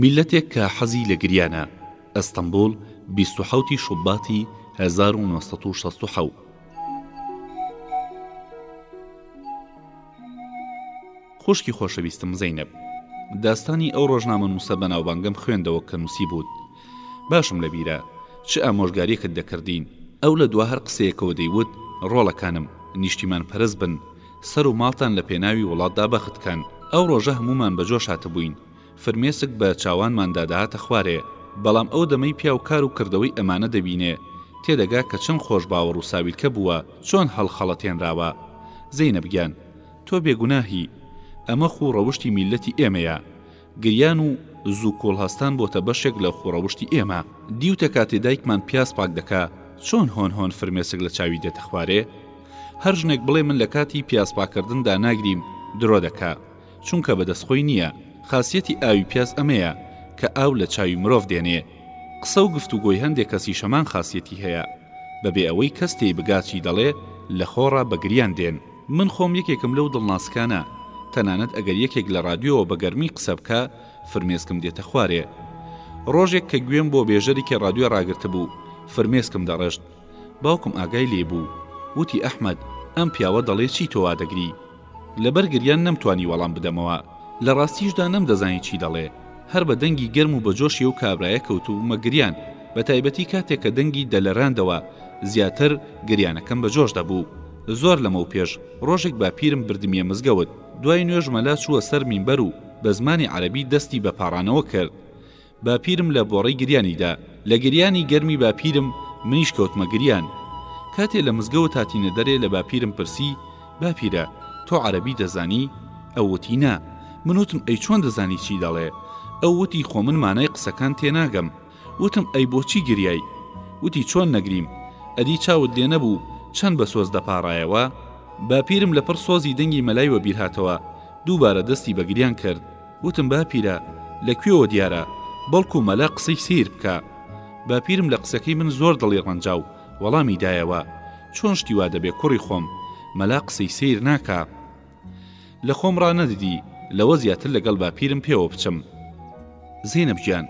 میللەتێک کە حەزی لە گریانە. ئەستەمبوڵ، بیست و حەوت ی شوباتی هەزار و نۆ سەد و شەست و حەوت. خوشکی خۆشەویستم زەینەب داستانی ئەو ڕۆژنامەنووسە بەناوبانگەم خوێندەوە کە نووسیبووت باشم لە بیرە چ ئامۆژگاریەکت دەکردین ئەو لە دوا هەر قسەیەکەوە دەیوت ڕۆڵەکانم نیشتیمان پەرست بن سەر و ماڵتان لە پێناوی وڵاتدا بەخت کەن ئەو ڕۆژە هەموومان بە جۆش هاتبووین فرمێسک بە چاوانماندا دەهاتە خوارێ، بەڵام ئەو دەمەی پیاو کار و کردەوەی ئەمانە دەبینێ، تێدەگا کە چەند خۆشباوەڕ و ساویلکە بووە، چۆن هەڵخەڵەتێنراوە. زەینەب گیان! تۆ بێگوناهی. ئەمە خوو ڕەوشتی میللەتی ئێمەیە. گریان و زوو کۆڵ هەستان بۆتە بەشێک لە خووڕەوشتی ئێمە. دیوتە کاتێ دایکمان پیاز پاک دەکا، چۆن هۆن هۆن فرمێسک لە چاوی دێتە خوارێ؟ هەر ژنێک بڵێ من لە کاتی پیاز پاککردندا ناگریم، درۆ دەکا. چونکە بەدەست خۆی نییە، خاسیەتی ئاوی پیاز ئەمەیە کە ئاو لە چاوی مرۆڤ دێنێ. قسە و گفتوگۆی هەندێ کەسیش هەمان خاسیەتی هەیە، بەبێ ئەوەی کەس تێی بگا چی دەڵێ لە خۆڕا بە گریان دێن. من خۆم یەکێکم لەو دڵناسکانە، تەنانەت ئەگەر یەکێک لە ڕادیۆوە بە گەرمی قسە بکا فرمێسکم دێتە خوارێ. ڕۆژێک کە گوێم بۆ بێژەرێکی ڕادیۆ ڕاگرتبوو، فرمێسکم دەڕشت. باوکم ئاگای لێی بوو، وتی ئەحمەد، ئەم پیاوە دەڵێ چی تۆ وا دەگری؟ لەبەر گریان نەمتوانی وەڵام بدەمەوە، لە ڕاستیشدا نەمدەزانی چی دەڵێ، هەر بە دەنگی گەرم و بە جۆشی ئەو کابرایە کەوتبوومە گریان، بە تایبەتی کاتێک کە دەنگی دەلەراندەوە، زیاتر گریانەکەم بە جۆش دەبوو. زۆر لەمەو پێش، ڕۆژێک باپیرم بردمیە مزگەوت، دوای نوێژ مەلا چووە سەر مینبەر و بە زمانی عەرەبی دەستی بە پاڕانەوە کرد. باپیرم لە بۆڕەی گریانی دا. لە گریانی گەرمی باپیرم منیش کەوتمە گریان. کاتێ لە مزگەوت هاتینە دەرێ لە باپیرم پرسی، باپیرە تۆ عەرەبی دەزانی؟ ئەو وتی نا. من وتم ئەی چۆن دەزانی چی دەڵێ؟ ئەو وتی خۆ من مانای قسەکان تێناگەم. وتم ئەی بۆچی گریای؟ وتی چۆن نەگریم؟ ئەدی چاوت لێ نەبوو چەند بە سۆز دەپاڕایەوە؟ باپیرم لە پڕ سۆزی دەنگی مەلای وەبیرهاتەوە، دووبارە دەستی بە گریان کرد. وتم باپیرە لە کوێوە دیارە بەڵکو مەلا قسەی سەیر بکە. باپیرم لە قسەکەی من زۆر دڵی ڕەنجا و وەڵامی دایەوە، چۆن شتی وا دەبێ کوڕی خۆم، مەلا قسەی سەیر ناکا. لە خۆم ڕا نەددی لەوە زیاتر لەگەڵ باپیرم پێوە بچم. زەینەب گیان،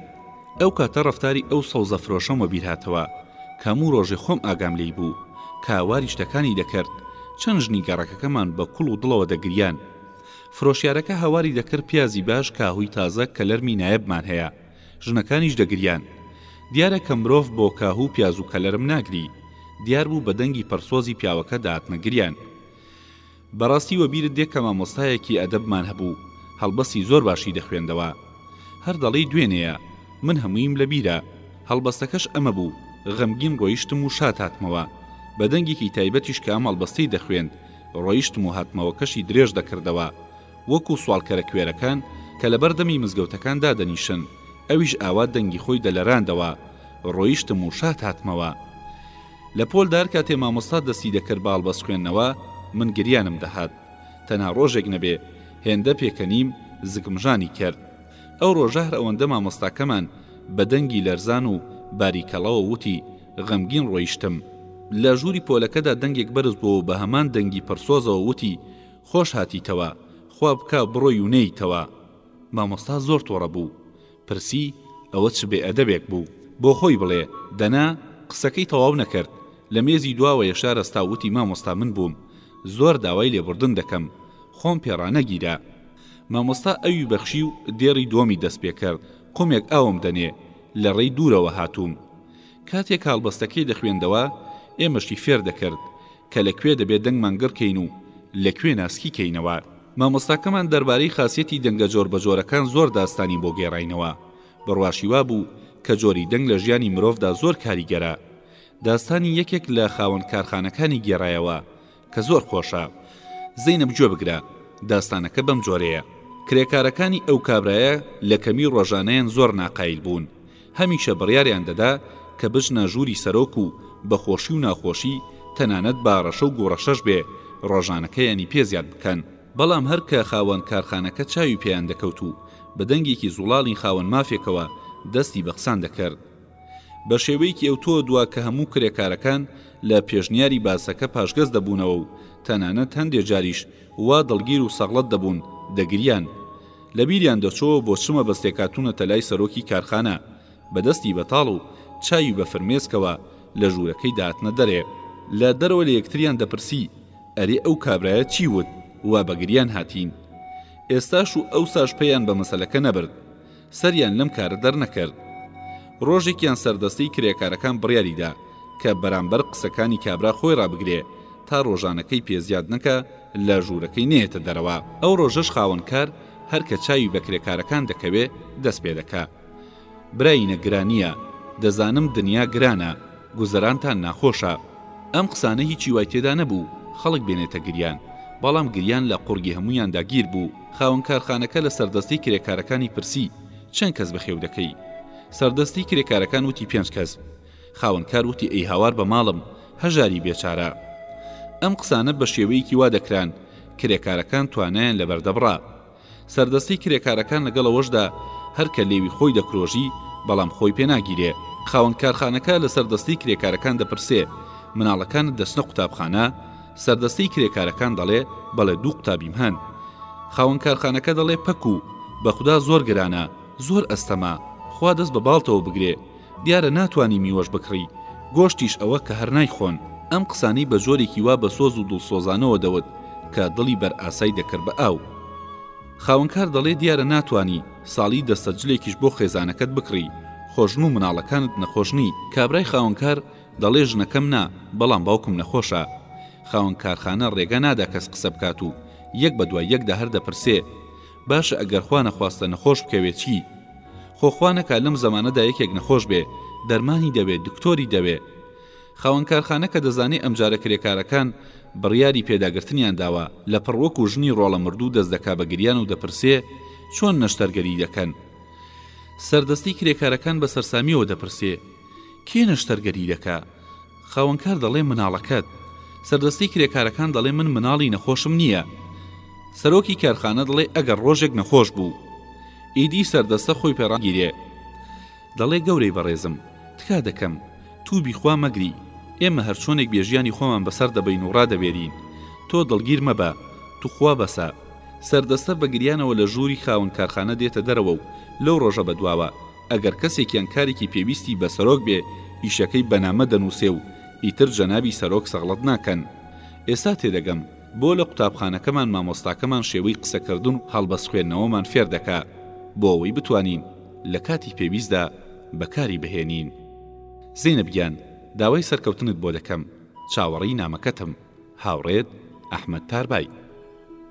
ئەو کاتە ڕەفتاری ئەو سەوزەفرۆشەم وەبیر هاتەوە، کە هەموو ڕۆژێ خۆم ئاگام لێی بوو، کە هاواری شتەکانی دەکرد، چەند ژنی گەڕەکەکەمان بە کوڵ و دڵەوە دەگریان. فرۆشیارەکە هاواری دەکرد پیازی باش کاهوی تازە کەلەرمی نایەبمان هەیە ژنەکانیش دەگریان دیارە کە مرۆڤ بۆ کاهو پیازو کەلەرم ناگری دیار بوو بە دەنگی پڕ سۆزی پیاوەکە داتنە گریان بەڕاستی وەبیرت دێ کە مامۆستایەکی ئەدەبمان هەبوو هەڵبەسی زۆر باشی دەخوێندەوە هەر دەڵی دوێنێیە من هەموویم لە بیرە هەڵبەستەکەش ئەمە بوو غەمگین ڕۆیشتم و شاد هاتمەوە بە دەنگێکی تایبەتیش کە ئەم هەڵبەستەی دەخوێند ڕۆیشتم و هاتمەوەکەشی درێژ دەکردەوە وەکو سواڵکەرە کوێرەکان کە لەبەر دەمی مزگەوتەکان دادەنیشن، ئەویش ئاوا دەنگی خۆی دەلەراندەوە، ڕۆیشتم و شاد هاتمەوە. لە پۆلدا هەر کاتێ مامۆستا دەستی دەکرد بە هەڵبەست خوێندنەوە، من گریانم دەهات. تەنها ڕۆژێک نەبێ، هێندە پێکەنیم، زگمژانی کرد. ئەو ڕۆژە هەر ئەوەندە مامۆستاکەمان بە دەنگی لەرزان و باریکەڵەوە وتی، غەمگین ڕۆیشتم. لە ژووری پۆلەکەدا دەنگێک بەرز بووەو بە هەمان دەنگی پڕسۆزەوە وتی، خۆش هاتیتەوە، خوا بکا بڕۆی و نەیتەوە. مامۆستا زۆر تۆڕە بوو. پرسی، ئەوە چ بێ ئەدەبێک بوو؟ بۆ خۆی بڵێ، دەنا، قسەکەی تەواو نەکرد، لە مێزی دواوەیە شارەستا وتی مامۆستا من بووم، زۆر داوای لێبوردن دەکەم، خۆم پێ ڕانەگیرا. مامۆستا ئەوی بەخشی و دێڕی دووەمی دەست پێ کرد، قومێک ئاوم دەنێ، لە ڕێی دوورەوە هاتووم. کاتێک هەڵبەستەکەی دەخوێندەوە، ئێمەشی فێر دەکرد، کە لە کوێ دەبێ دەنگمان گڕ کەین و لە کوێ ناسکی کەینەوە. مامۆستاکەمان دەربارەی خاسیەتی دەنگە جۆربەجۆرەکان زۆر داستانی بۆ گێڕاینەوە، بڕواشی وا بوو کە جۆری دەنگ لە ژیانی مرۆڤدا زۆر کاریگەرە. داستانی یەکێک لە خاوەن کارخانەکانی گێڕایەوە، کە زۆر خۆشە زەینەب گوێ بگرە داستانەکە بەم جۆرەیە کرێکارەکانی ئەو کابرایە لە کەمی ڕۆژانەیان زۆر ناقایل بوون هەمیشە بڕیاریان دەدا کە بچنە ژووری سەرۆک و بە خۆشی و ناخۆشی تەنانەت باڕەشە و گوڕەشەش بێ ڕۆژانەکەیانی پێ زیاد بکەن بەڵام هەر کە خاوەن کارخانەکە چاوی پێیان دەکەوت و بە دەنگێکی زوڵاڵی خاوەن مافێکەوە دەستی بە قسان دەکرد. بە شێوەیەکی ئەوتۆ دوا کە هەموو کرێکارەکان لە پێشنیاری باسەکە پاشگەز دەبوونەوە و تەنانەت هەندێ جاریش وا دڵگیر و سەغڵەت دەبوون دەگریان. لە بیریان دەچۆوە بۆ چ مەبەستێک هاتوونەتە لای سەرۆکی کارخانە بە دەستی بەتاڵ و چاوی بە فرمێسکەوە لە ژوورەکەی دەهاتنە دەرێ. لە دەرەوە لە یەکتریان دەپرسی، ئەرێ ئەو کابرایە چی وت وا بە گریان هاتین؟ ئێستاش و ئەوساش پەییان بە مەسەلەکە نەبرد. سەریان لەم کارە دەرنەکرد. ڕۆژێکیان سەردەستەی کرێکارەکان بڕیاریدا کە بەرامبەر قسەکانی کابرا خۆی ڕابگرێ تا ڕۆژانەکەی پێ زیاد نەکا لە ژوورەکەی نەیەتە دەرەوە. ئەو ڕۆژەش خاوەنکار هەر کە چاوی بە کرێکارەکان دەکەوێ دەست پێ دەکا، براینە گرانییە، دەزانم دنیا گرانە، گوزەرانتان ناخۆشە. ئەم قسانە هیچی وای تێدا نەبوو خەڵک بێنێتە گریان، بەڵام گریان لە قوڕگی هەموویاندا گیر بوو. خاوەن کارخانەکە لە سەردەستی کرێکارەکانی پرسی، چەند کەس بەخێو دەکەی؟ سەردەستی کرێکارەکان وتی پێنج کەس. خاوەن کار وتی ئەی هاوار بە ماڵم، هەژاری بێچارە. ئەم قسانە بە شێوەیەکی وا دەکران، کرێکارەکان توانایان لەبەر دەبڕا. سەردەستی کرێکارەکان لەگەڵ ئەوەشدا هەر کە لێوی خۆی دەکرۆژی، بەڵام خۆی پێ ناگیرێ. خاوەن کارخانەکە لە سەردەستی کرێکارەکان دەپرسێ، مناڵەکانت دەچنە قوتابخانە؟ سەردەستەی کرێکارەکان دەڵێ، بەڵێ دوو قوتابیم هەن. خاوەن کارخانەکە دەڵێ، پەکو! بە خودا زۆر گرانە، زۆر ئەستەمە، خوا دەست بە باڵتەوە بگرێ. دیارە ناتوانی میوەش بکڕی. گۆشتیش ئەوە کە هەر نایخۆن. ئەم قسانەی بە جۆرێکی وا بە سۆز و دڵسۆزانەوە دەوت کە دڵی بەرئاسای دەکرد بە ئاو. خاوەن کار دەڵێ، دیارە ناتوانی ساڵی دەستەجلێکیش بۆ خێزانەکەت بکڕی، خۆ ژن و مناڵەکانت نەخۆش نی. کابرای خاوەن کار دەڵێ ژنەکەم نا، بەڵام باوکم نەخۆشە. خاوەن کارخانە ڕێگە نادا کەس قسە بکات و یەک بە دوای یەکدا هەر دەپرسێ، باشە ئەگەر خوا نەخواستە نەخۆش بکەوێ چی؟ خۆ خوا نەکا لەم زەمانەدا یەکێک نەخۆش بێ، دەرمانی دەوێ، دکتۆری دەوێ. خاوەن کارخانە کە دەزانێ ئەمجارە کرێکارەکان بڕیاری پێداگرتنیان داوە، لەپڕ وەکوو ژنی ڕۆڵە مردوو دەست دەکا بە گریان و دەپرسێ، چۆن نەشتەرگەری دەکەن؟ سەردەستی کرێکارەکان بە سەرسامییەوە دەپرسێ. کێ نەشتەرگەری دەکا؟ خاوەنکار دەڵێ مناڵەکەت. سەردەستەی کرێکارەکان دەڵێ من مناڵی نەخۆشم نییە. سەرۆکی کارخانە دڵێ ئەگەر ڕۆژێک نەخۆش بوو. ئیدی سەردەستە خۆی پێ ڕاگیرێ. دەڵێ گەورەی بەڕێزم، تکا دەکەم، تووبی خوا مەگری. ئێمە هەرچۆنێک بێ ژیانی خۆمان بەسەر دەبەین و ڕادەوێرین. تۆ دڵگیر مەبە. توخوا بەسە. سەردەستە بە گریانەوە لە ژووری خاوەن کارخانە دێتە دەرەوە و لەو ڕۆژە بەدواوە، ئەگەر کەسێک یان کارێکی پێویستی بە سەرۆک بێ ئیشەکەی بە نامە دەنووسێ و ئیتر جەنابی سەرۆک سەغڵەت ناکەن. ئێستا تێدەگەم بۆ لە قوتابخانەکەمان مامۆستاکەمان شێوەی قسەکردن و هەڵبەست خوێندنەوەمان فێر دەکا بۆ ئەوەی بتوانین لە کاتی پێویستدا بەکاری بهێنین. زەینەب گیان داوای سەرکەوتنت بۆ دەکەم. چاوەڕێی نامەکەتم. هاوڕێت، ئەحمەد تاربای.